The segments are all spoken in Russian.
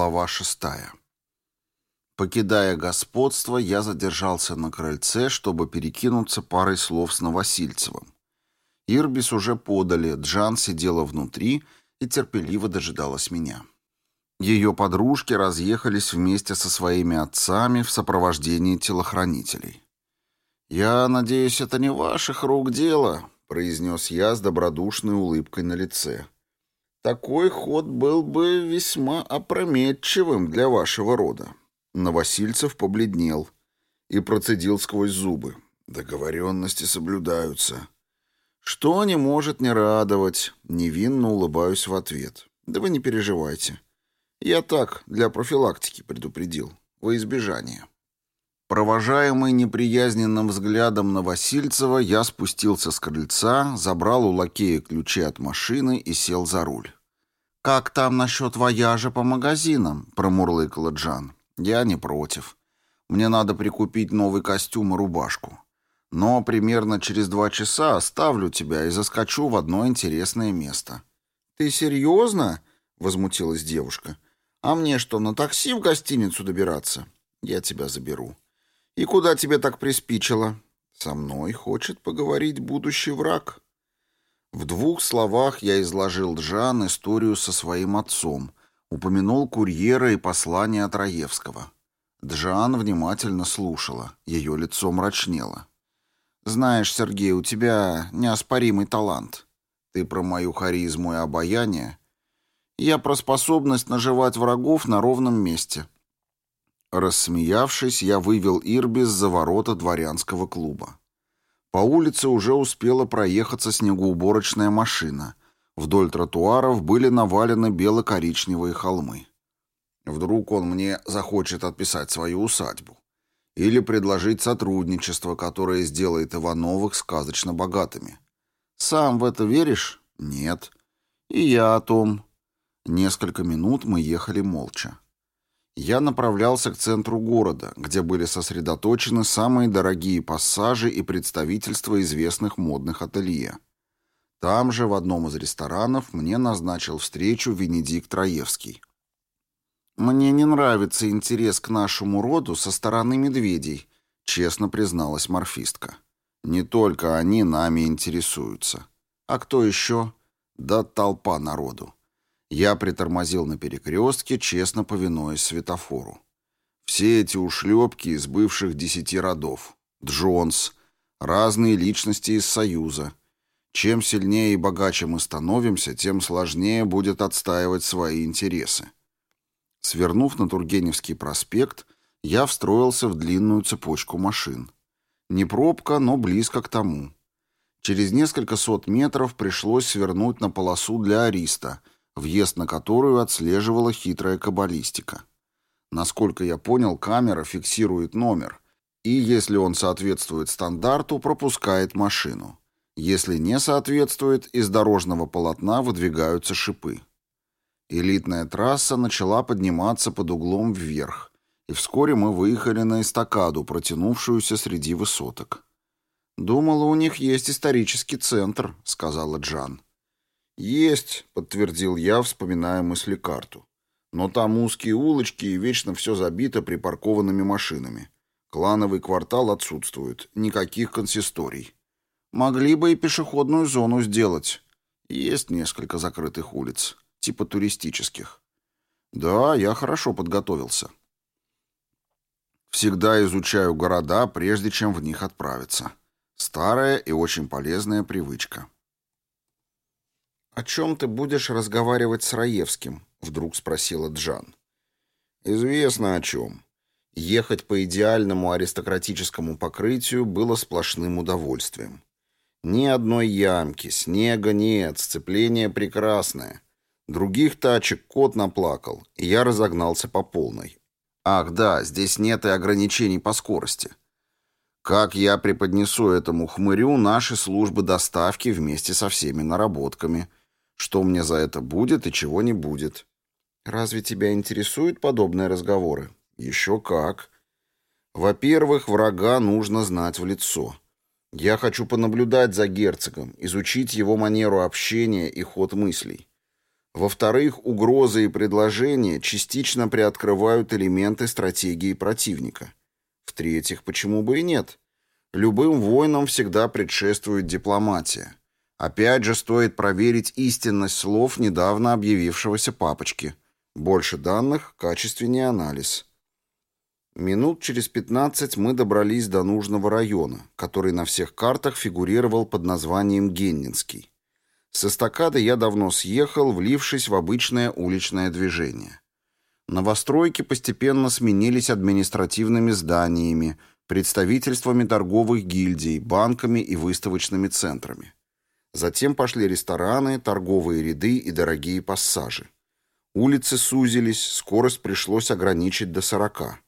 Глава шестая. Покидая господство, я задержался на крыльце, чтобы перекинуться парой слов с Новосильцевым. Ирбис уже подали, Джан сидела внутри и терпеливо дожидалась меня. Ее подружки разъехались вместе со своими отцами в сопровождении телохранителей. «Я надеюсь, это не ваших рук дело», — произнес я с добродушной улыбкой на лице. Такой ход был бы весьма опрометчивым для вашего рода. Новосильцев побледнел и процедил сквозь зубы. Договоренности соблюдаются. Что не может не радовать, невинно улыбаюсь в ответ. Да вы не переживайте. Я так, для профилактики предупредил, во избежание. Провожаемый неприязненным взглядом Новосильцева, я спустился с крыльца, забрал у лакея ключи от машины и сел за руль. «Как там насчет вояжа по магазинам?» — промурлыкала Джан. «Я не против. Мне надо прикупить новый костюм и рубашку. Но примерно через два часа оставлю тебя и заскочу в одно интересное место». «Ты серьезно?» — возмутилась девушка. «А мне что, на такси в гостиницу добираться?» «Я тебя заберу». «И куда тебе так приспичило?» «Со мной хочет поговорить будущий враг». В двух словах я изложил Джан историю со своим отцом, упомянул курьера и послание от Раевского. Джан внимательно слушала, ее лицо мрачнело. «Знаешь, Сергей, у тебя неоспоримый талант. Ты про мою харизму и обаяние. Я про способность наживать врагов на ровном месте. Рассмеявшись, я вывел Ирбис за ворота дворянского клуба. По улице уже успела проехаться снегоуборочная машина. Вдоль тротуаров были навалены бело-коричневые холмы. Вдруг он мне захочет отписать свою усадьбу. Или предложить сотрудничество, которое сделает Ивановых сказочно богатыми. Сам в это веришь? Нет. И я о том. Несколько минут мы ехали молча я направлялся к центру города, где были сосредоточены самые дорогие пассажи и представительства известных модных ателье. Там же, в одном из ресторанов, мне назначил встречу Венедикт Раевский. «Мне не нравится интерес к нашему роду со стороны медведей», честно призналась морфистка. «Не только они нами интересуются. А кто еще?» «Да толпа народу. Я притормозил на перекрестке, честно повинуясь светофору. Все эти ушлепки из бывших десяти родов. Джонс. Разные личности из Союза. Чем сильнее и богаче мы становимся, тем сложнее будет отстаивать свои интересы. Свернув на Тургеневский проспект, я встроился в длинную цепочку машин. Не пробка, но близко к тому. Через несколько сот метров пришлось свернуть на полосу для ариста, въезд на которую отслеживала хитрая каббалистика. Насколько я понял, камера фиксирует номер, и если он соответствует стандарту, пропускает машину. Если не соответствует, из дорожного полотна выдвигаются шипы. Элитная трасса начала подниматься под углом вверх, и вскоре мы выехали на эстакаду, протянувшуюся среди высоток. «Думала, у них есть исторический центр», — сказала Джан. «Есть», — подтвердил я, вспоминая мысли-карту. «Но там узкие улочки и вечно все забито припаркованными машинами. Клановый квартал отсутствует, никаких консисторий. Могли бы и пешеходную зону сделать. Есть несколько закрытых улиц, типа туристических. Да, я хорошо подготовился. Всегда изучаю города, прежде чем в них отправиться. Старая и очень полезная привычка». «О чем ты будешь разговаривать с Раевским?» — вдруг спросила Джан. «Известно о чем. Ехать по идеальному аристократическому покрытию было сплошным удовольствием. Ни одной ямки, снега нет, сцепление прекрасное. Других тачек кот наплакал, и я разогнался по полной. Ах да, здесь нет и ограничений по скорости. Как я преподнесу этому хмырю наши службы доставки вместе со всеми наработками — что мне за это будет и чего не будет. Разве тебя интересуют подобные разговоры? Еще как. Во-первых, врага нужно знать в лицо. Я хочу понаблюдать за герцогом, изучить его манеру общения и ход мыслей. Во-вторых, угрозы и предложения частично приоткрывают элементы стратегии противника. В-третьих, почему бы и нет? Любым войнам всегда предшествует дипломатия. Опять же, стоит проверить истинность слов недавно объявившегося папочки. Больше данных, качественнее анализ. Минут через 15 мы добрались до нужного района, который на всех картах фигурировал под названием Геннинский. С эстакады я давно съехал, влившись в обычное уличное движение. Новостройки постепенно сменились административными зданиями, представительствами торговых гильдий, банками и выставочными центрами. Затем пошли рестораны, торговые ряды и дорогие пассажи. Улицы сузились, скорость пришлось ограничить до сорока.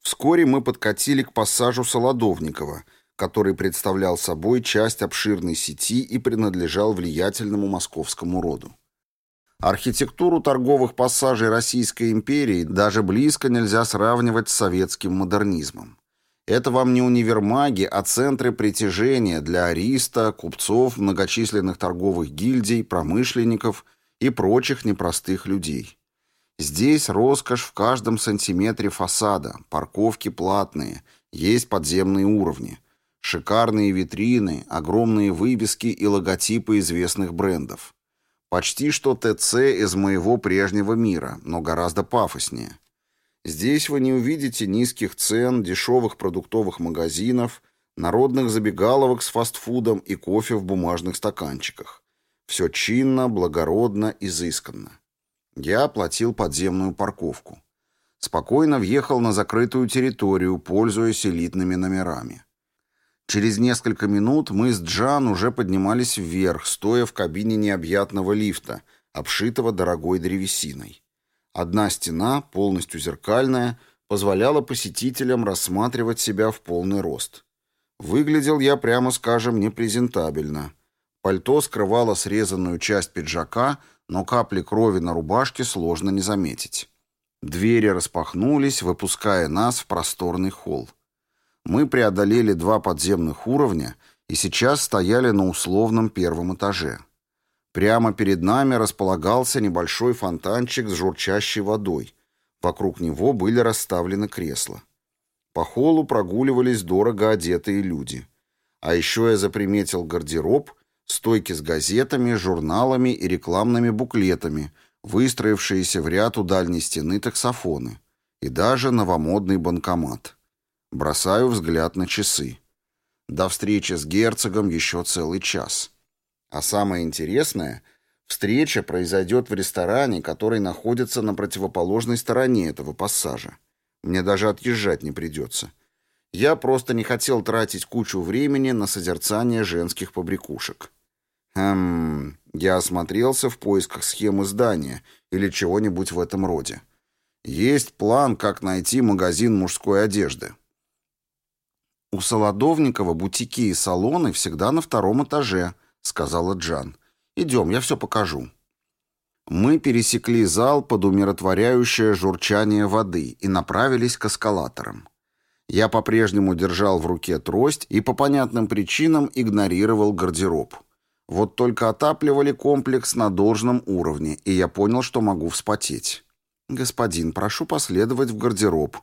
Вскоре мы подкатили к пассажу Солодовникова, который представлял собой часть обширной сети и принадлежал влиятельному московскому роду. Архитектуру торговых пассажей Российской империи даже близко нельзя сравнивать с советским модернизмом. Это вам не универмаги, а центры притяжения для ариста, купцов, многочисленных торговых гильдий, промышленников и прочих непростых людей. Здесь роскошь в каждом сантиметре фасада, парковки платные, есть подземные уровни, шикарные витрины, огромные вывески и логотипы известных брендов. Почти что ТЦ из моего прежнего мира, но гораздо пафоснее. Здесь вы не увидите низких цен, дешевых продуктовых магазинов, народных забегаловок с фастфудом и кофе в бумажных стаканчиках. Все чинно, благородно, изысканно. Я оплатил подземную парковку. Спокойно въехал на закрытую территорию, пользуясь элитными номерами. Через несколько минут мы с Джан уже поднимались вверх, стоя в кабине необъятного лифта, обшитого дорогой древесиной. Одна стена, полностью зеркальная, позволяла посетителям рассматривать себя в полный рост. Выглядел я, прямо скажем, непрезентабельно. Пальто скрывало срезанную часть пиджака, но капли крови на рубашке сложно не заметить. Двери распахнулись, выпуская нас в просторный холл. Мы преодолели два подземных уровня и сейчас стояли на условном первом этаже. Прямо перед нами располагался небольшой фонтанчик с журчащей водой. Вокруг него были расставлены кресла. По холлу прогуливались дорого одетые люди. А еще я заприметил гардероб стойки с газетами, журналами и рекламными буклетами, выстроившиеся в ряд у дальней стены таксофоны, и даже новомодный банкомат. Бросаю взгляд на часы. До встречи с герцогом еще целый час. А самое интересное, встреча произойдет в ресторане, который находится на противоположной стороне этого пассажа. Мне даже отъезжать не придется. Я просто не хотел тратить кучу времени на созерцание женских побрякушек. Эм, я осмотрелся в поисках схемы здания или чего-нибудь в этом роде. Есть план, как найти магазин мужской одежды. У Солодовникова бутики и салоны всегда на втором этаже, сказала Джан. Идем, я все покажу. Мы пересекли зал под умиротворяющее журчание воды и направились к эскалаторам. Я по-прежнему держал в руке трость и по понятным причинам игнорировал гардероб. Вот только отапливали комплекс на должном уровне, и я понял, что могу вспотеть. «Господин, прошу последовать в гардероб».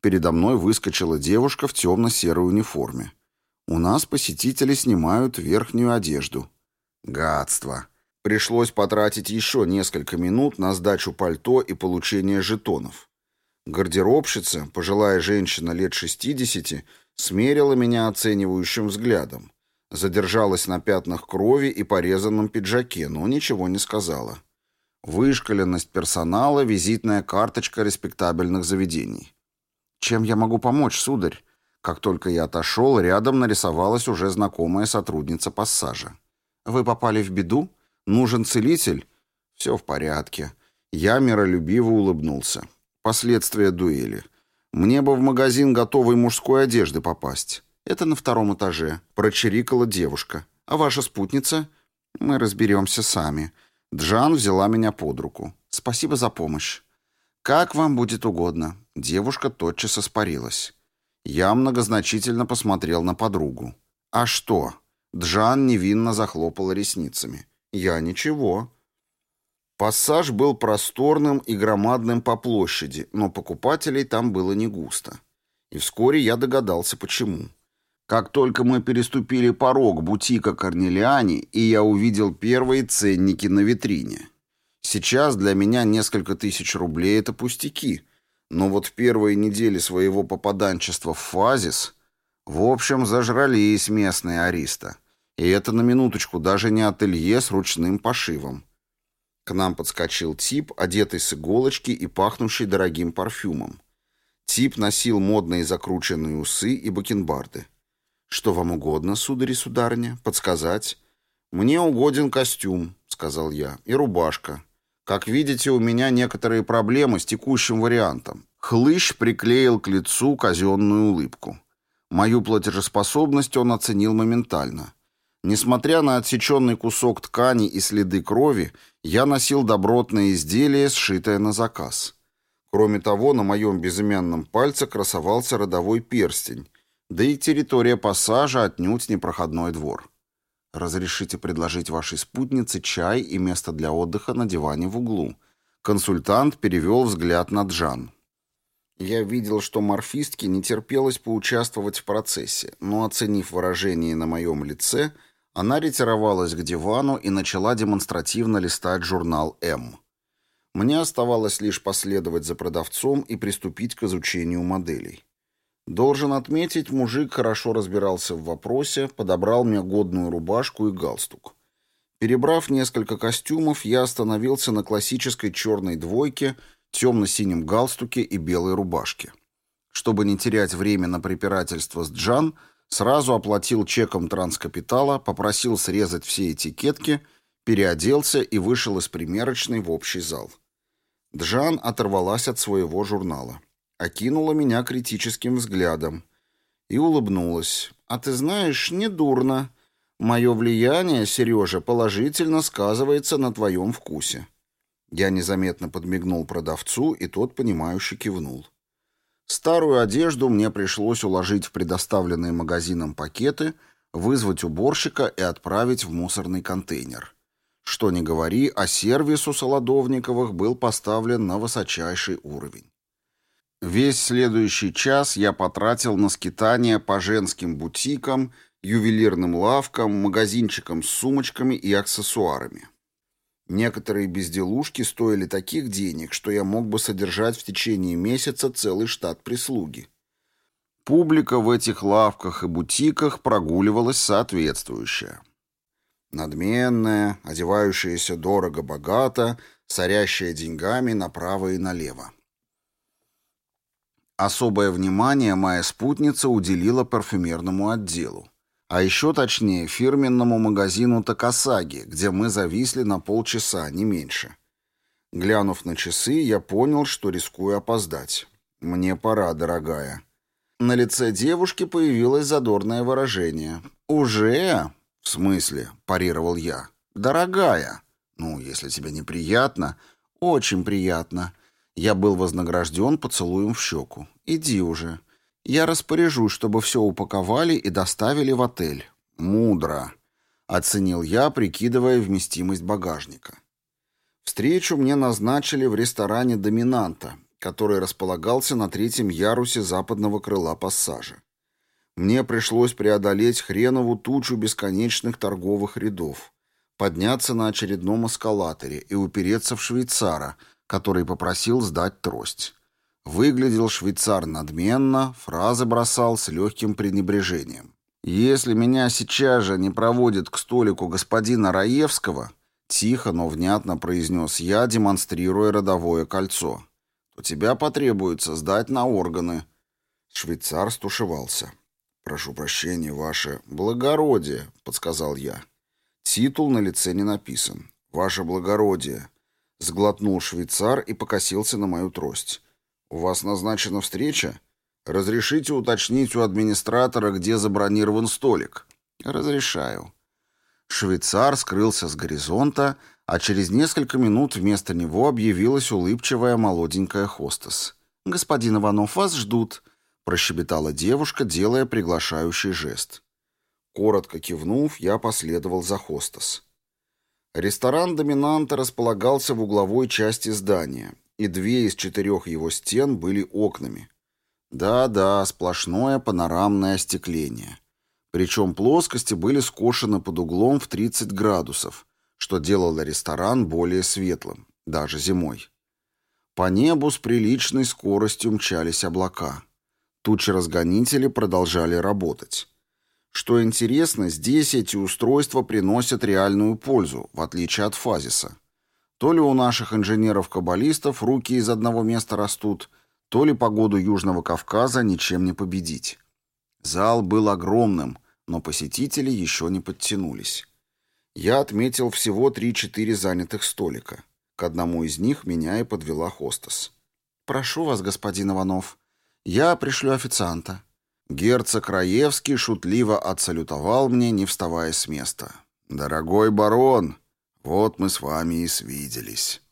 Передо мной выскочила девушка в темно-серой униформе. «У нас посетители снимают верхнюю одежду». Гадство. Пришлось потратить еще несколько минут на сдачу пальто и получение жетонов. Гардеробщица, пожилая женщина лет 60, смерила меня оценивающим взглядом. Задержалась на пятнах крови и порезанном пиджаке, но ничего не сказала. Вышкаленность персонала – визитная карточка респектабельных заведений. «Чем я могу помочь, сударь?» Как только я отошел, рядом нарисовалась уже знакомая сотрудница пассажа. «Вы попали в беду? Нужен целитель?» «Все в порядке». Я миролюбиво улыбнулся. Последствия дуэли. Мне бы в магазин готовой мужской одежды попасть. «Это на втором этаже», — прочирикала девушка. «А ваша спутница?» «Мы разберемся сами». Джан взяла меня под руку. «Спасибо за помощь». «Как вам будет угодно». Девушка тотчас испарилась. Я многозначительно посмотрел на подругу. «А что?» Джан невинно захлопала ресницами. «Я ничего». Пассаж был просторным и громадным по площади, но покупателей там было не густо. И вскоре я догадался, почему. Как только мы переступили порог бутика Корнелиани, и я увидел первые ценники на витрине. Сейчас для меня несколько тысяч рублей — это пустяки, но вот в первые недели своего попаданчества в Фазис, в общем, зажрались местные ариста. И это на минуточку даже не ателье с ручным пошивом. К нам подскочил тип, одетый с иголочки и пахнущий дорогим парфюмом. Тип носил модные закрученные усы и бакенбарды. «Что вам угодно, сударь и сударыня? Подсказать?» «Мне угоден костюм», — сказал я, — «и рубашка. Как видите, у меня некоторые проблемы с текущим вариантом». Хлыщ приклеил к лицу казенную улыбку. Мою платежеспособность он оценил моментально. Несмотря на отсеченный кусок ткани и следы крови, я носил добротное изделие, сшитое на заказ. Кроме того, на моем безымянном пальце красовался родовой перстень, да и территория пассажа отнюдь не проходной двор. Разрешите предложить вашей спутнице чай и место для отдыха на диване в углу. Консультант перевел взгляд на Джан. Я видел, что морфистке не терпелось поучаствовать в процессе, но, оценив выражение на моем лице, она ретировалась к дивану и начала демонстративно листать журнал «М». Мне оставалось лишь последовать за продавцом и приступить к изучению моделей. Должен отметить, мужик хорошо разбирался в вопросе, подобрал мне годную рубашку и галстук. Перебрав несколько костюмов, я остановился на классической черной двойке, темно-синем галстуке и белой рубашке. Чтобы не терять время на препирательство с Джан, сразу оплатил чеком транскапитала, попросил срезать все этикетки, переоделся и вышел из примерочной в общий зал. Джан оторвалась от своего журнала окинула меня критическим взглядом и улыбнулась. «А ты знаешь, недурно. Мое влияние, Сережа, положительно сказывается на твоем вкусе». Я незаметно подмигнул продавцу, и тот, понимающе кивнул. Старую одежду мне пришлось уложить в предоставленные магазином пакеты, вызвать уборщика и отправить в мусорный контейнер. Что ни говори, а сервис у Солодовниковых был поставлен на высочайший уровень. Весь следующий час я потратил на скитания по женским бутикам, ювелирным лавкам, магазинчикам с сумочками и аксессуарами. Некоторые безделушки стоили таких денег, что я мог бы содержать в течение месяца целый штат прислуги. Публика в этих лавках и бутиках прогуливалась соответствующая. Надменная, одевающаяся дорого-богато, сорящая деньгами направо и налево. Особое внимание моя спутница уделила парфюмерному отделу. А еще точнее фирменному магазину Такасаги, где мы зависли на полчаса, не меньше. Глянув на часы, я понял, что рискую опоздать. «Мне пора, дорогая». На лице девушки появилось задорное выражение. «Уже?» «В смысле?» – парировал я. «Дорогая». «Ну, если тебе неприятно». «Очень приятно». Я был вознагражден поцелуем в щеку. «Иди уже. Я распоряжусь, чтобы все упаковали и доставили в отель». «Мудро», — оценил я, прикидывая вместимость багажника. Встречу мне назначили в ресторане «Доминанта», который располагался на третьем ярусе западного крыла пассажа. Мне пришлось преодолеть хренову тучу бесконечных торговых рядов, подняться на очередном эскалаторе и упереться в швейцара — который попросил сдать трость. Выглядел швейцар надменно, фразы бросал с легким пренебрежением. «Если меня сейчас же не проводят к столику господина Раевского», тихо, но внятно произнес я, демонстрируя родовое кольцо, то тебя потребуется сдать на органы. Швейцар стушевался. «Прошу прощения, ваше благородие», — подсказал я. Титул на лице не написан. «Ваше благородие», Сглотнул швейцар и покосился на мою трость. «У вас назначена встреча? Разрешите уточнить у администратора, где забронирован столик?» «Разрешаю». Швейцар скрылся с горизонта, а через несколько минут вместо него объявилась улыбчивая молоденькая хостес. «Господин Иванов, вас ждут», — прощебетала девушка, делая приглашающий жест. Коротко кивнув, я последовал за хостес. Ресторан доминанта располагался в угловой части здания, и две из четырех его стен были окнами. Да-да, сплошное панорамное остекление. Причем плоскости были скошены под углом в 30 градусов, что делало ресторан более светлым, даже зимой. По небу с приличной скоростью мчались облака. Тучи-разгонители продолжали работать. Что интересно, здесь эти устройства приносят реальную пользу, в отличие от фазиса. То ли у наших инженеров-каббалистов руки из одного места растут, то ли погоду Южного Кавказа ничем не победить. Зал был огромным, но посетители еще не подтянулись. Я отметил всего 3-4 занятых столика. К одному из них меня и подвела хостес. «Прошу вас, господин Иванов, я пришлю официанта». Герцог Раевский шутливо отсалютовал мне, не вставая с места. «Дорогой барон, вот мы с вами и свиделись».